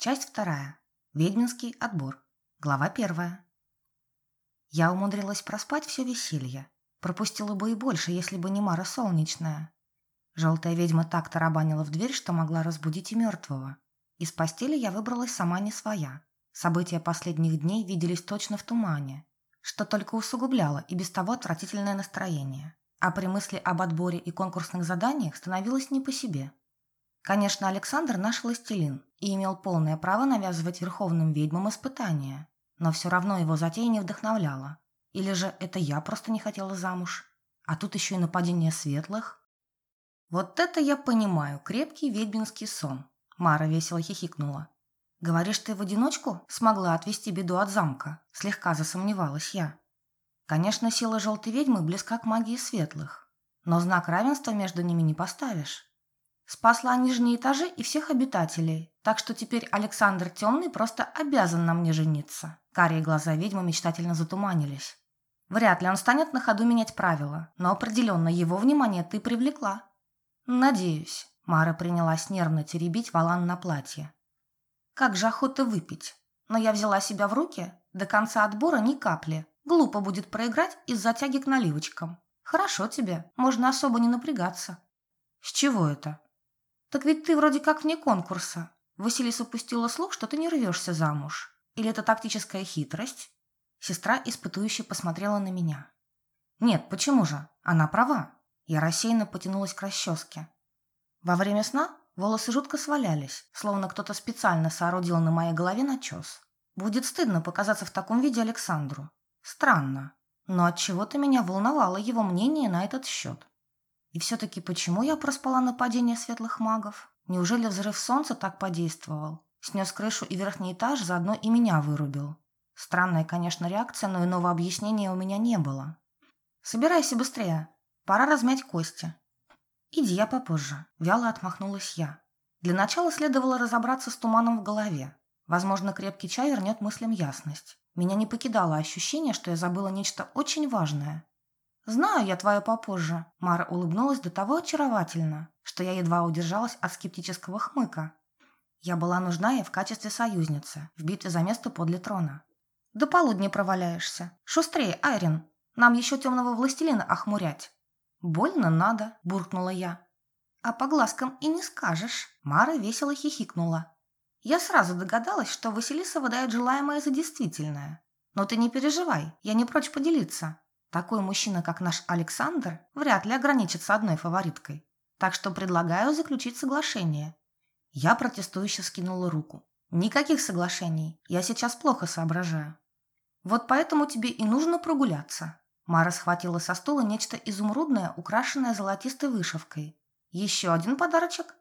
Часть вторая. Ведьминский отбор. Глава первая. Я умудрилась проспать все веселье. Пропустила бы и больше, если бы не Мара Солнечная. Желтая ведьма так тарабанила в дверь, что могла разбудить и мертвого. Из постели я выбралась сама не своя. События последних дней виделись точно в тумане, что только усугубляло и без того отвратительное настроение. А при мысли об отборе и конкурсных заданиях становилось не по себе. Конечно, Александр наш властелин и имел полное право навязывать верховным ведьмам испытания, но все равно его затея не вдохновляла. Или же это я просто не хотела замуж? А тут еще и нападение светлых? Вот это я понимаю, крепкий ведьминский сон. Мара весело хихикнула. Говоришь, ты в одиночку смогла отвести беду от замка? Слегка засомневалась я. Конечно, сила желтой ведьмы близка к магии светлых, но знак равенства между ними не поставишь. Спасла нижние этажи и всех обитателей, так что теперь Александр Темный просто обязан на мне жениться. Карие глаза ведьмы мечтательно затуманились. Вряд ли он станет на ходу менять правила, но определенно его внимание ты привлекла. Надеюсь. Мара принялась нервно теребить валан на платье. Как же охота выпить. Но я взяла себя в руки. До конца отбора ни капли. Глупо будет проиграть из-за тяги к наливочкам. Хорошо тебе, можно особо не напрягаться. С чего это? Так ведь ты вроде как вне конкурса. Василиса пустила слух, что ты не рвешься замуж. Или это тактическая хитрость? Сестра испытующе посмотрела на меня. Нет, почему же? Она права. Я рассеянно потянулась к расческе. Во время сна волосы жутко свалялись, словно кто-то специально соорудил на моей голове начес. Будет стыдно показаться в таком виде Александру. Странно, но от чего то меня волновало его мнение на этот счет. И все-таки почему я проспала нападение светлых магов? Неужели взрыв солнца так подействовал? Снес крышу и верхний этаж, заодно и меня вырубил. Странная, конечно, реакция, но иного объяснения у меня не было. «Собирайся быстрее. Пора размять кости». «Иди, я попозже», – вяло отмахнулась я. Для начала следовало разобраться с туманом в голове. Возможно, крепкий чай вернет мыслям ясность. Меня не покидало ощущение, что я забыла нечто очень важное. «Знаю я твою попозже», – Мара улыбнулась до того очаровательно, что я едва удержалась от скептического хмыка. Я была нужна ей в качестве союзницы в битве за место подле трона. «До полудня проваляешься. Шустрее, Айрин. Нам еще темного властелина охмурять». «Больно надо», – буркнула я. «А по глазкам и не скажешь». Мара весело хихикнула. Я сразу догадалась, что Василиса выдает желаемое за действительное. Но ты не переживай, я не прочь поделиться. Такой мужчина, как наш Александр, вряд ли ограничится одной фавориткой. Так что предлагаю заключить соглашение. Я протестующе скинула руку. Никаких соглашений. Я сейчас плохо соображаю. Вот поэтому тебе и нужно прогуляться. Мара схватила со стула нечто изумрудное, украшенное золотистой вышивкой. Еще один подарочек?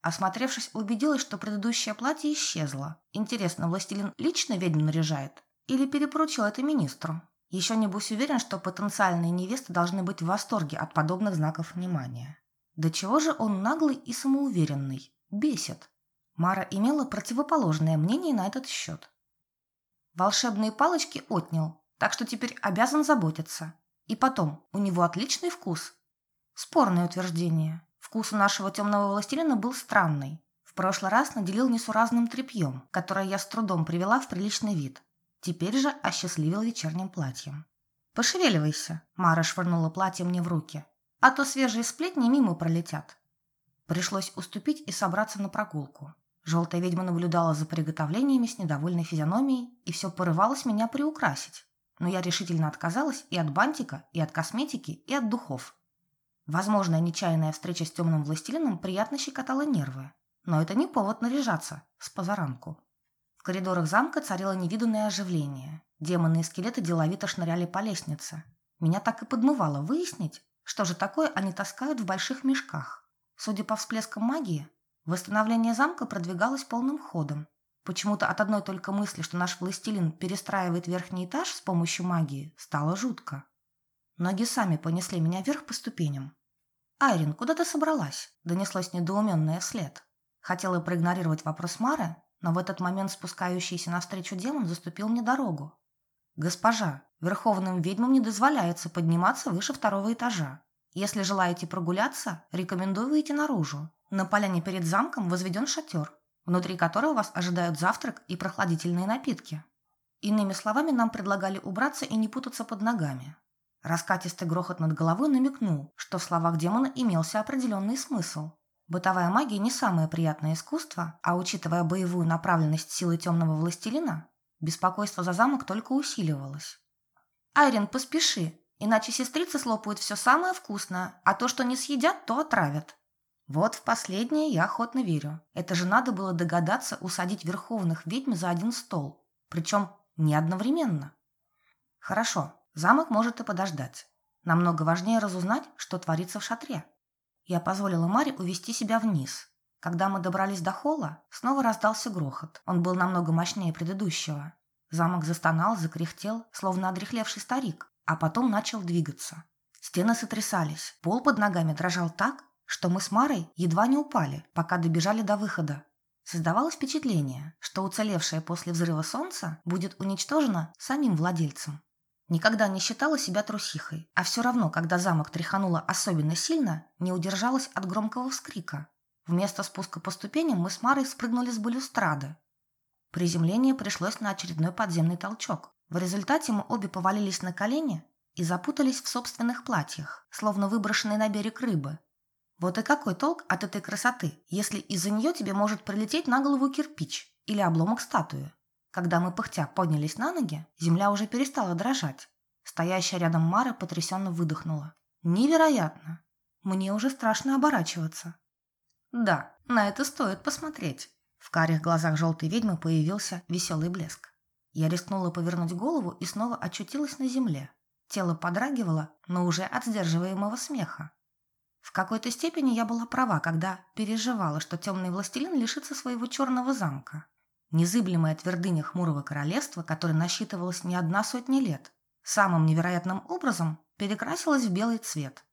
Осмотревшись, убедилась, что предыдущее платье исчезло. Интересно, властелин лично ведьму наряжает? Или перепоручил это министру? Еще небось уверен, что потенциальные невесты должны быть в восторге от подобных знаков внимания. До чего же он наглый и самоуверенный? Бесит. Мара имела противоположное мнение на этот счет. Волшебные палочки отнял, так что теперь обязан заботиться. И потом, у него отличный вкус. Спорное утверждение. Вкус у нашего темного властелина был странный. В прошлый раз наделил несуразным тряпьем, которое я с трудом привела в приличный вид. Теперь же осчастливил вечерним платьем. «Пошевеливайся», – Мара швырнула платье мне в руки. «А то свежие сплетни мимо пролетят». Пришлось уступить и собраться на прогулку. Желтая ведьма наблюдала за приготовлениями с недовольной физиономией и все порывалась меня приукрасить. Но я решительно отказалась и от бантика, и от косметики, и от духов. Возможная нечаянная встреча с темным властелином приятно щекотала нервы. Но это не повод наряжаться с позаранку. Коридорах замка царило невиданное оживление. Демоны и скелеты деловито шныряли по лестнице. Меня так и подмывало выяснить, что же такое они таскают в больших мешках. Судя по всплескам магии, восстановление замка продвигалось полным ходом. Почему-то от одной только мысли, что наш властелин перестраивает верхний этаж с помощью магии, стало жутко. Ноги сами понесли меня вверх по ступеням. «Айрин, куда ты собралась?» – донеслось недоуменное вслед. Хотела проигнорировать вопрос Мары, но в этот момент спускающийся навстречу демон заступил мне дорогу. «Госпожа, верховным ведьмам не дозволяется подниматься выше второго этажа. Если желаете прогуляться, рекомендую выйти наружу. На поляне перед замком возведен шатер. внутри которого вас ожидают завтрак и прохладительные напитки. Иными словами, нам предлагали убраться и не путаться под ногами. Раскатистый грохот над головой намекнул, что в словах демона имелся определенный смысл. Бытовая магия не самое приятное искусство, а учитывая боевую направленность силы темного властелина, беспокойство за замок только усиливалось. «Айрин, поспеши, иначе сестрицы слопают все самое вкусное, а то, что не съедят, то отравят». Вот в последнее я охотно верю. Это же надо было догадаться усадить верховных ведьм за один стол, причем не одновременно. Хорошо, Замок может и подождать. Намного важнее разузнать, что творится в шатре. Я позволила Маре увести себя вниз. Когда мы добрались до холла, снова раздался грохот. Он был намного мощнее предыдущего. Замок застонал, закряхтел, словно одрехлевший старик, а потом начал двигаться. Стены сотрясались, пол под ногами дрожал так, что мы с Марой едва не упали, пока добежали до выхода. Создавалось впечатление, что уцелевшее после взрыва солнце будет уничтожено самим владельцем. Никогда не считала себя трусихой, а все равно, когда замок тряхануло особенно сильно, не удержалась от громкого вскрика. Вместо спуска по ступеням мы с Марой спрыгнули с балюстрады. Приземление пришлось на очередной подземный толчок. В результате мы обе повалились на колени и запутались в собственных платьях, словно выброшенные на берег рыбы. Вот и какой толк от этой красоты, если из-за нее тебе может прилететь на голову кирпич или обломок статуи? Когда мы пыхтя поднялись на ноги, земля уже перестала дрожать. Стоящая рядом Мара потрясенно выдохнула. «Невероятно! Мне уже страшно оборачиваться». «Да, на это стоит посмотреть». В карих глазах желтой ведьмы появился веселый блеск. Я рискнула повернуть голову и снова очутилась на земле. Тело подрагивало, но уже от сдерживаемого смеха. В какой-то степени я была права, когда переживала, что темный властелин лишится своего черного замка. Незыблемая твердыня хмурого королевства, которое насчитывалось не одна сотня лет, самым невероятным образом перекрасилась в белый цвет.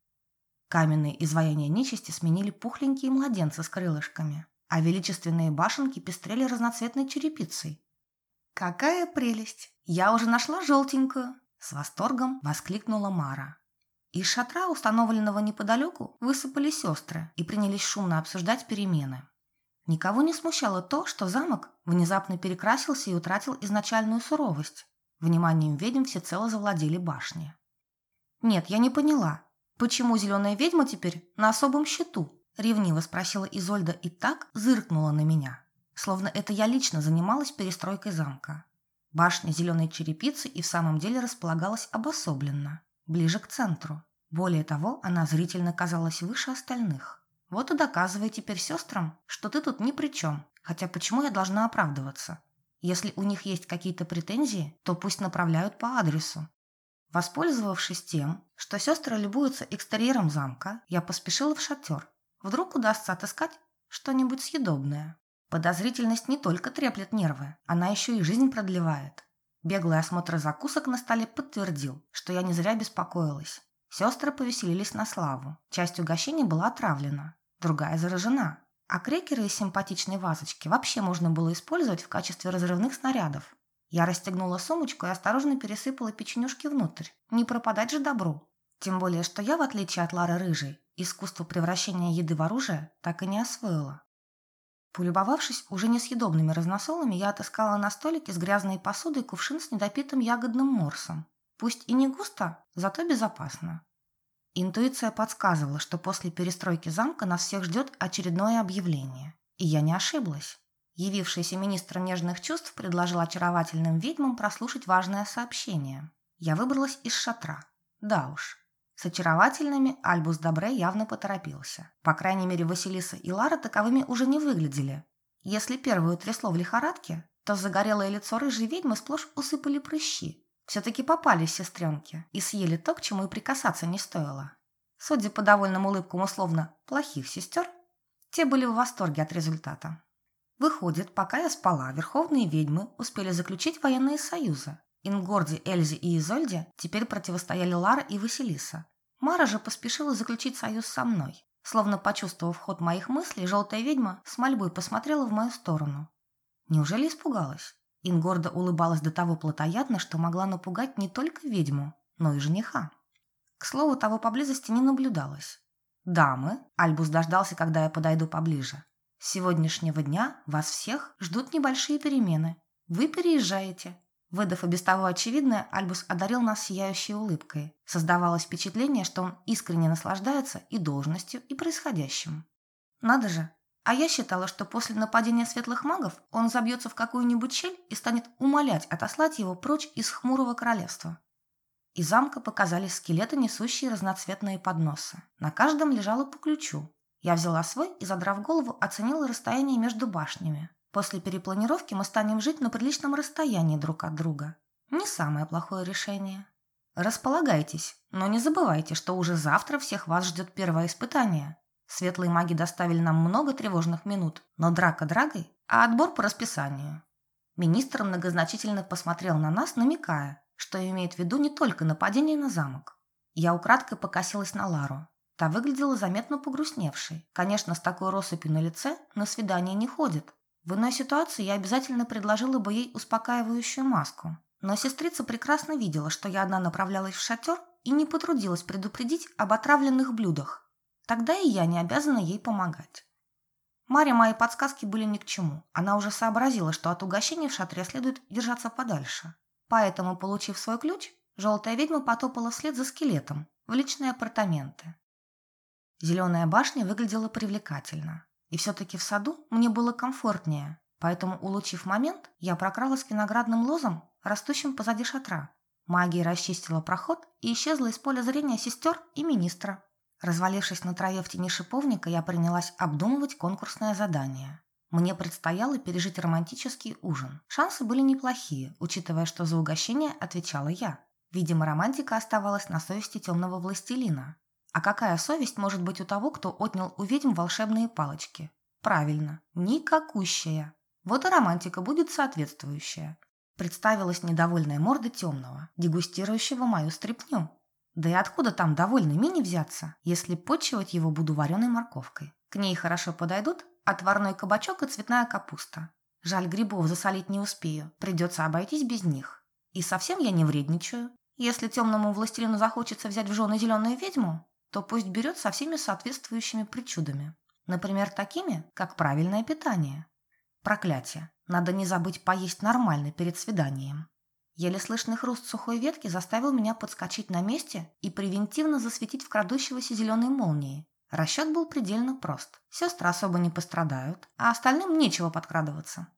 Каменные изваяния нечисти сменили пухленькие младенцы с крылышками, а величественные башенки пестрели разноцветной черепицей. «Какая прелесть! Я уже нашла желтенькую!» С восторгом воскликнула Мара. Из шатра, установленного неподалеку, высыпали сестры и принялись шумно обсуждать перемены. Никого не смущало то, что замок внезапно перекрасился и утратил изначальную суровость. Вниманием ведьм всецело завладели башни. «Нет, я не поняла, почему зеленая ведьма теперь на особом счету?» Ревниво спросила Изольда и так зыркнула на меня, словно это я лично занималась перестройкой замка. Башня зеленой черепицы и в самом деле располагалась обособленно, ближе к центру. Более того, она зрительно казалась выше остальных. Вот и доказывай теперь сестрам, что ты тут ни при чем. Хотя почему я должна оправдываться? Если у них есть какие-то претензии, то пусть направляют по адресу. Воспользовавшись тем, что сестры любуются экстерьером замка, я поспешила в шатер. Вдруг удастся отыскать что-нибудь съедобное. Подозрительность не только треплет нервы, она еще и жизнь продлевает. Беглый осмотр закусок на столе подтвердил, что я не зря беспокоилась. Сестры повеселились на славу. Часть угощений была отравлена, другая заражена. А крекеры из симпатичной вазочки вообще можно было использовать в качестве разрывных снарядов. Я расстегнула сумочку и осторожно пересыпала печенюшки внутрь. Не пропадать же добру. Тем более, что я, в отличие от Лары Рыжей, искусство превращения еды в оружие так и не освоила. Полюбовавшись уже несъедобными разносолами, я отыскала на столике с грязной посудой кувшин с недопитым ягодным морсом. Пусть и не густо, зато безопасно. Интуиция подсказывала, что после перестройки замка нас всех ждет очередное объявление. И я не ошиблась. Явившийся министр нежных чувств предложил очаровательным ведьмам прослушать важное сообщение. Я выбралась из шатра. Да уж. С очаровательными Альбус Добре явно поторопился. По крайней мере, Василиса и Лара таковыми уже не выглядели. Если первую трясло в лихорадке, то загорелое лицо рыжей ведьмы сплошь усыпали прыщи, все-таки попались сестренки и съели то, к чему и прикасаться не стоило. Судя по довольным улыбкам условно «плохих сестер», те были в восторге от результата. Выходит, пока я спала, верховные ведьмы успели заключить военные союзы. Ингорди, Эльзе и Изольде теперь противостояли Лара и Василиса. Мара же поспешила заключить союз со мной. Словно почувствовав ход моих мыслей, желтая ведьма с мольбой посмотрела в мою сторону. Неужели испугалась? Ингорда улыбалась до того плотоядно, что могла напугать не только ведьму, но и жениха. К слову, того поблизости не наблюдалось. «Дамы», — Альбус дождался, когда я подойду поближе. С сегодняшнего дня вас всех ждут небольшие перемены. Вы переезжаете. Выдав и без того очевидное, Альбус одарил нас сияющей улыбкой. Создавалось впечатление, что он искренне наслаждается и должностью, и происходящим. Надо же, а я считала, что после нападения светлых магов он забьется в какую-нибудь щель и станет умолять отослать его прочь из хмурого королевства. Из замка показались скелеты, несущие разноцветные подносы. На каждом лежало по ключу. Я взяла свой и, задрав голову, оценила расстояние между башнями. После перепланировки мы станем жить на приличном расстоянии друг от друга. Не самое плохое решение. Располагайтесь, но не забывайте, что уже завтра всех вас ждет первое испытание. Светлые маги доставили нам много тревожных минут, но драка драгой, а отбор по расписанию. Министр многозначительно посмотрел на нас, намекая, что имеет в виду не только нападение на замок. Я украдкой покосилась на Лару. Та выглядела заметно погрустневшей. Конечно, с такой россыпью на лице на свидание не ходит. В иной ситуации я обязательно предложила бы ей успокаивающую маску. Но сестрица прекрасно видела, что я одна направлялась в шатер и не потрудилась предупредить об отравленных блюдах. Тогда и я не обязана ей помогать. Маре мои подсказки были ни к чему. Она уже сообразила, что от угощения в шатре следует держаться подальше. Поэтому, получив свой ключ, желтая ведьма потопала вслед за скелетом в личные апартаменты. Зеленая башня выглядела привлекательно. И все-таки в саду мне было комфортнее, поэтому, улучив момент, я прокралась к виноградным лозам, растущим позади шатра. Магия расчистила проход и исчезла из поля зрения сестер и министра. Развалившись на траве в тени шиповника, я принялась обдумывать конкурсное задание. Мне предстояло пережить романтический ужин. Шансы были неплохие, учитывая, что за угощение отвечала я. Видимо, романтика оставалась на совести темного властелина. А какая совесть может быть у того, кто отнял у ведьм волшебные палочки? Правильно, никакущая. Вот и романтика будет соответствующая. Представилась недовольная морда темного, дегустирующего мою стряпню. Да и откуда там довольный мини взяться, если почивать его буду вареной морковкой? К ней хорошо подойдут отварной кабачок и цветная капуста. Жаль, грибов засолить не успею, придется обойтись без них. И совсем я не вредничаю. Если темному властелину захочется взять в жены зеленую ведьму, то пусть берет со всеми соответствующими причудами. Например, такими, как правильное питание. Проклятие. Надо не забыть поесть нормально перед свиданием. Еле слышный хруст сухой ветки заставил меня подскочить на месте и превентивно засветить в крадущегося зеленой молнии, Расчет был предельно прост. Сестры особо не пострадают, а остальным нечего подкрадываться.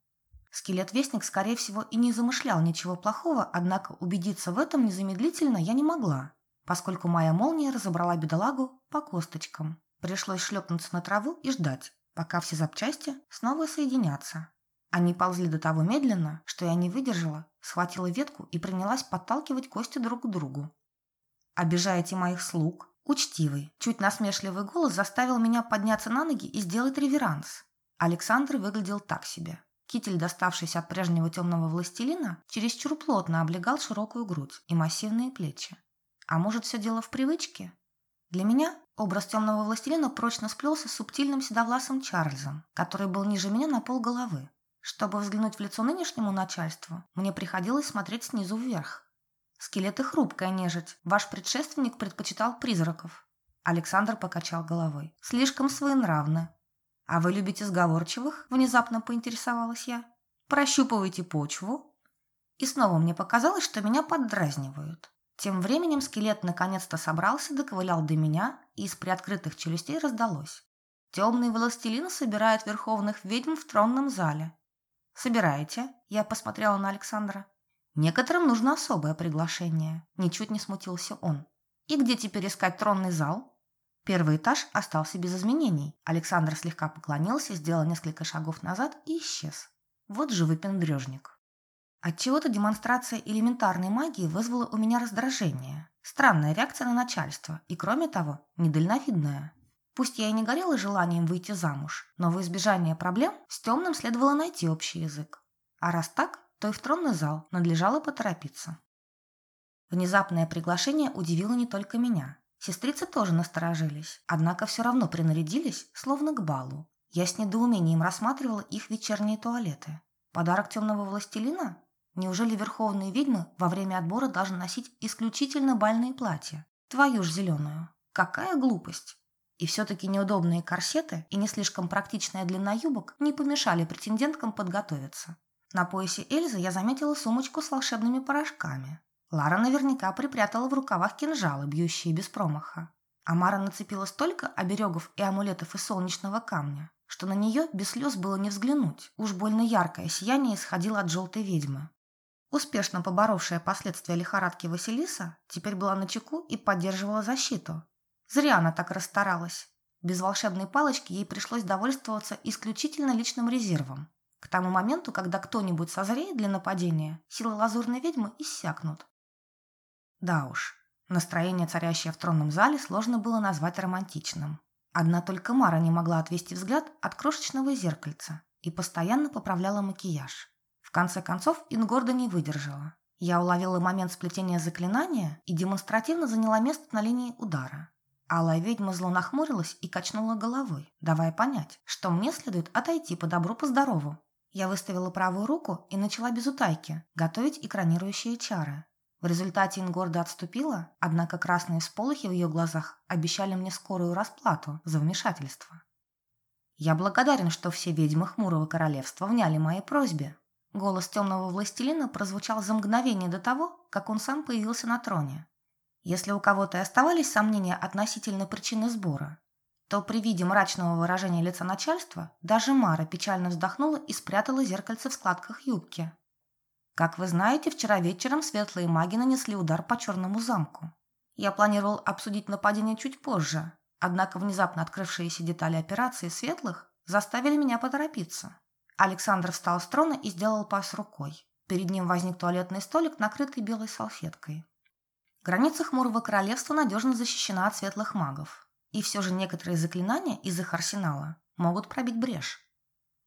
Скелет-вестник, скорее всего, и не замышлял ничего плохого, однако убедиться в этом незамедлительно я не могла, поскольку моя молния разобрала бедолагу по косточкам. Пришлось шлепнуться на траву и ждать, пока все запчасти снова соединятся. Они ползли до того медленно, что я не выдержала, схватила ветку и принялась подталкивать кости друг к другу. «Обижаете моих слуг, Учтивый, чуть насмешливый голос заставил меня подняться на ноги и сделать реверанс. Александр выглядел так себе. Китель, доставшийся от прежнего темного властелина, чересчур плотно облегал широкую грудь и массивные плечи. А может, все дело в привычке? Для меня образ темного властелина прочно сплелся с субтильным седовласым Чарльзом, который был ниже меня на пол головы. Чтобы взглянуть в лицо нынешнему начальству, мне приходилось смотреть снизу вверх. Скелеты хрупкая нежить. Ваш предшественник предпочитал призраков. Александр покачал головой. Слишком своенравны. А вы любите сговорчивых? Внезапно поинтересовалась я. Прощупываете почву? И снова мне показалось, что меня поддразнивают. Тем временем скелет наконец-то собрался, доковылял до меня, и из приоткрытых челюстей раздалось. Темный властелин собирает верховных ведьм в тронном зале. «Собираете?» Я посмотрела на Александра. Некоторым нужно особое приглашение. Ничуть не смутился он. И где теперь искать тронный зал? Первый этаж остался без изменений. Александр слегка поклонился, сделал несколько шагов назад и исчез. Вот же выпендрежник. Отчего-то демонстрация элементарной магии вызвала у меня раздражение. Странная реакция на начальство и, кроме того, недальновидная. Пусть я и не горела желанием выйти замуж, но в избежание проблем с темным следовало найти общий язык. А раз так, то и в тронный зал надлежало поторопиться. Внезапное приглашение удивило не только меня. Сестрицы тоже насторожились, однако все равно принарядились, словно к балу. Я с недоумением рассматривала их вечерние туалеты. Подарок темного властелина? Неужели верховные ведьмы во время отбора должны носить исключительно бальные платья? Твою ж зеленую. Какая глупость! И все-таки неудобные корсеты и не слишком практичная длина юбок не помешали претенденткам подготовиться. На поясе Эльзы я заметила сумочку с волшебными порошками. Лара наверняка припрятала в рукавах кинжалы, бьющие без промаха. Амара нацепила столько оберегов и амулетов из солнечного камня, что на нее без слез было не взглянуть. Уж больно яркое сияние исходило от желтой ведьмы. Успешно поборовшая последствия лихорадки Василиса теперь была на чеку и поддерживала защиту. Зря она так расстаралась. Без волшебной палочки ей пришлось довольствоваться исключительно личным резервом. К тому моменту, когда кто-нибудь созреет для нападения, силы лазурной ведьмы иссякнут. Да уж, настроение, царящее в тронном зале, сложно было назвать романтичным. Одна только Мара не могла отвести взгляд от крошечного зеркальца и постоянно поправляла макияж конце концов Ингорда не выдержала. Я уловила момент сплетения заклинания и демонстративно заняла место на линии удара. Алая ведьма зло нахмурилась и качнула головой, давая понять, что мне следует отойти по добру, по здорову. Я выставила правую руку и начала без утайки готовить экранирующие чары. В результате Ингорда отступила, однако красные всполохи в ее глазах обещали мне скорую расплату за вмешательство. Я благодарен, что все ведьмы Хмурого Королевства вняли моей просьбе, Голос темного властелина прозвучал за мгновение до того, как он сам появился на троне. Если у кого-то и оставались сомнения относительно причины сбора, то при виде мрачного выражения лица начальства даже Мара печально вздохнула и спрятала зеркальце в складках юбки. Как вы знаете, вчера вечером светлые маги нанесли удар по черному замку. Я планировал обсудить нападение чуть позже, однако внезапно открывшиеся детали операции светлых заставили меня поторопиться. Александр встал с трона и сделал пас рукой. Перед ним возник туалетный столик, накрытый белой салфеткой. Граница Хмурого Королевства надежно защищена от светлых магов. И все же некоторые заклинания из их арсенала могут пробить брешь.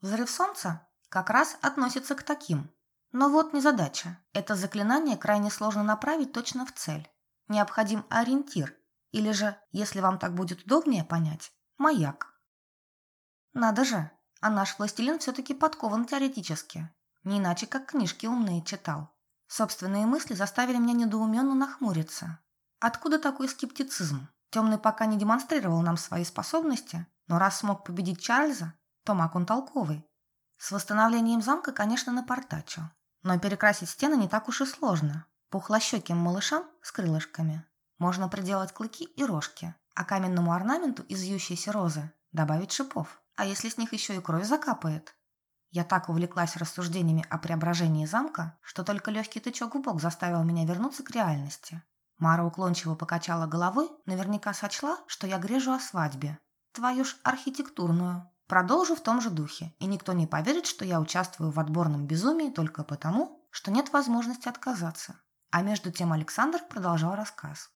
Взрыв солнца как раз относится к таким. Но вот незадача. Это заклинание крайне сложно направить точно в цель. Необходим ориентир, или же, если вам так будет удобнее понять, маяк. Надо же, а наш властелин все-таки подкован теоретически. Не иначе, как книжки умные читал. Собственные мысли заставили меня недоуменно нахмуриться. Откуда такой скептицизм? Темный пока не демонстрировал нам свои способности, но раз смог победить Чарльза, то маг он толковый. С восстановлением замка, конечно, напортачил. Но перекрасить стены не так уж и сложно. Пухлощеким малышам с крылышками можно приделать клыки и рожки, а каменному орнаменту из вьющейся розы добавить шипов. А если с них еще и кровь закапает? Я так увлеклась рассуждениями о преображении замка, что только легкий тычок в бок заставил меня вернуться к реальности. Мара уклончиво покачала головой, наверняка сочла, что я грежу о свадьбе. Твою ж архитектурную. Продолжу в том же духе, и никто не поверит, что я участвую в отборном безумии только потому, что нет возможности отказаться. А между тем Александр продолжал рассказ.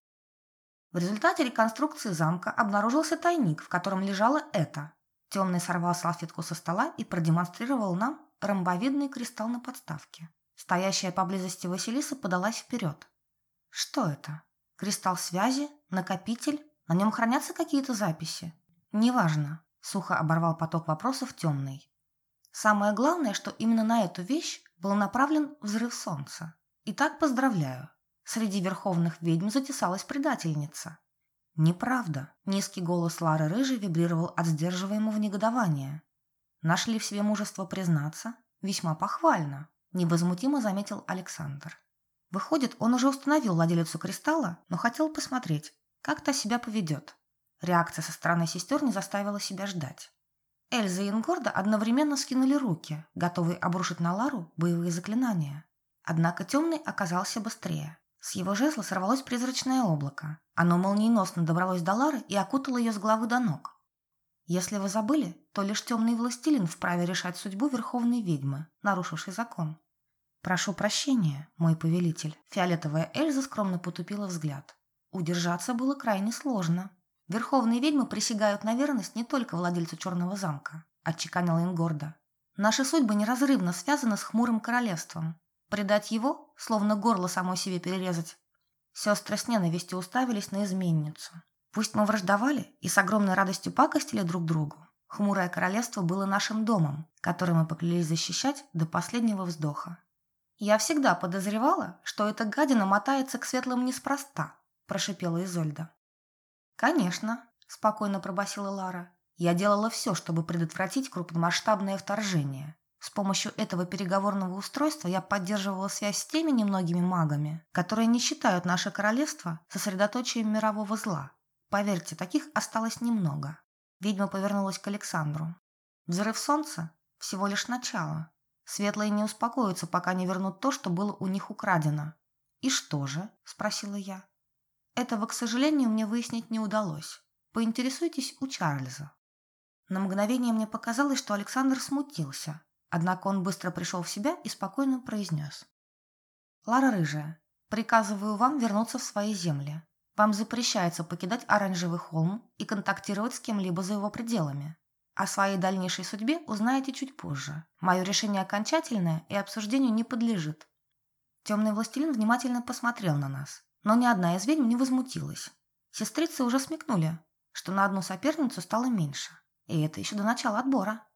В результате реконструкции замка обнаружился тайник, в котором лежало это Темный сорвал салфетку со стола и продемонстрировал нам ромбовидный кристалл на подставке. Стоящая поблизости Василиса подалась вперед. Что это? Кристалл связи? Накопитель? На нем хранятся какие-то записи? Неважно. Сухо оборвал поток вопросов темный. Самое главное, что именно на эту вещь был направлен взрыв солнца. Итак, поздравляю. Среди верховных ведьм затесалась предательница. «Неправда», – низкий голос Лары Рыжей вибрировал от сдерживаемого негодования. «Нашли в себе мужество признаться? Весьма похвально», – невозмутимо заметил Александр. Выходит, он уже установил владелицу кристалла, но хотел посмотреть, как та себя поведет. Реакция со стороны сестер не заставила себя ждать. Эльза и Ингорда одновременно скинули руки, готовые обрушить на Лару боевые заклинания. Однако темный оказался быстрее. С его жезла сорвалось призрачное облако. Оно молниеносно добралось до Лары и окутало ее с головы до ног. Если вы забыли, то лишь темный властелин вправе решать судьбу верховной ведьмы, нарушившей закон. Прошу прощения, мой повелитель. Фиолетовая Эльза скромно потупила взгляд. Удержаться было крайне сложно. Верховные ведьмы присягают на верность не только владельцу Черного замка, отчеканила им гордо. Наши судьбы неразрывно связаны с хмурым королевством, Предать его, словно горло самой себе перерезать. Сестры с ненавистью уставились на изменницу. Пусть мы враждовали и с огромной радостью пакостили друг другу, хмурое королевство было нашим домом, который мы поклялись защищать до последнего вздоха. «Я всегда подозревала, что эта гадина мотается к светлым неспроста», – прошипела Изольда. «Конечно», – спокойно пробасила Лара. Я делала все, чтобы предотвратить крупномасштабное вторжение. С помощью этого переговорного устройства я поддерживала связь с теми немногими магами, которые не считают наше королевство сосредоточием мирового зла. Поверьте, таких осталось немного. Ведьма повернулась к Александру. Взрыв солнца – всего лишь начало. Светлые не успокоятся, пока не вернут то, что было у них украдено. «И что же?» – спросила я. Этого, к сожалению, мне выяснить не удалось. Поинтересуйтесь у Чарльза. На мгновение мне показалось, что Александр смутился, Однако он быстро пришел в себя и спокойно произнес. «Лара Рыжая, приказываю вам вернуться в свои земли. Вам запрещается покидать Оранжевый холм и контактировать с кем-либо за его пределами. О своей дальнейшей судьбе узнаете чуть позже. Мое решение окончательное и обсуждению не подлежит». Темный властелин внимательно посмотрел на нас, но ни одна из ведьм не возмутилась. Сестрицы уже смекнули, что на одну соперницу стало меньше, и это еще до начала отбора.